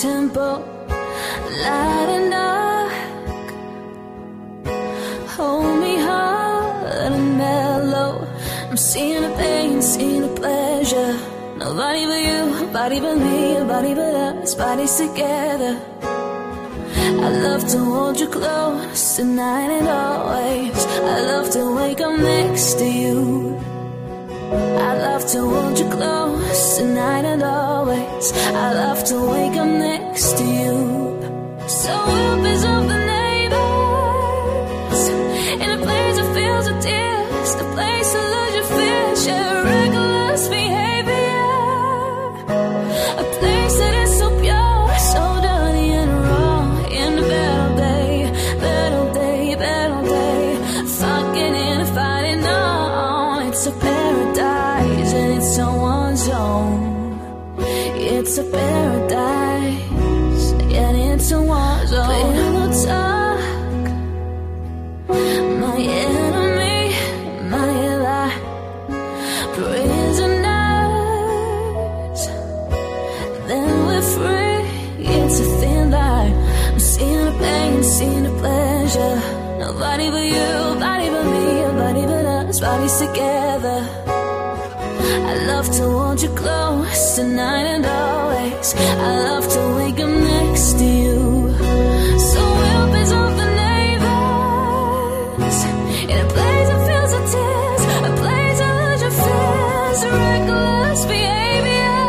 tempo, light and dark. Hold me hard and mellow. I'm seeing the pain, seeing the pleasure. Nobody but you, nobody but me, nobody but us, bodies together. I love to hold you close tonight and always. I love to wake up next to you. I love to hold you close tonight and always. I love to wake up next to you. So we'll be of the neighbors in a place that feels the tears, the place to lose your fears, your reckless behavior, a place that is so pure, so dirty and wrong. In the battle day, battle day, battle day, fucking and fighting on. It's a It's a paradise it's a war zone. People talk, my enemy, my ally, prisoners. Then we're free. It's a thin line. I'm seeing the pain, seeing the pleasure. Nobody but you, nobody but me, nobody but us, bodies together. I love to hold you close tonight and always. I love to wake up next to you. So we'll be the neighbors in a place that feels the tears, a place that lose your fears, reckless behavior,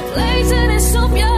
a place that is so pure,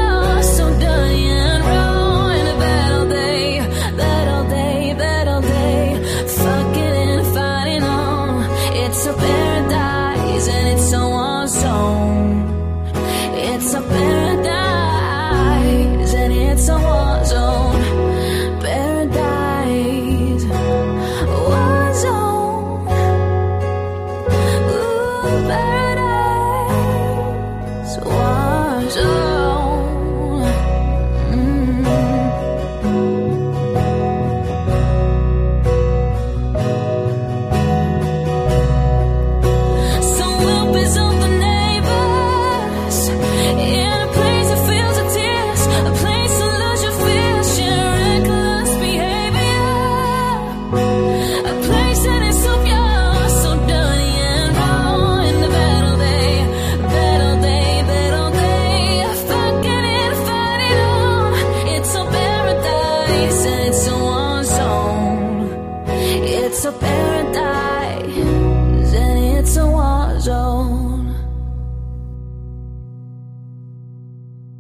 a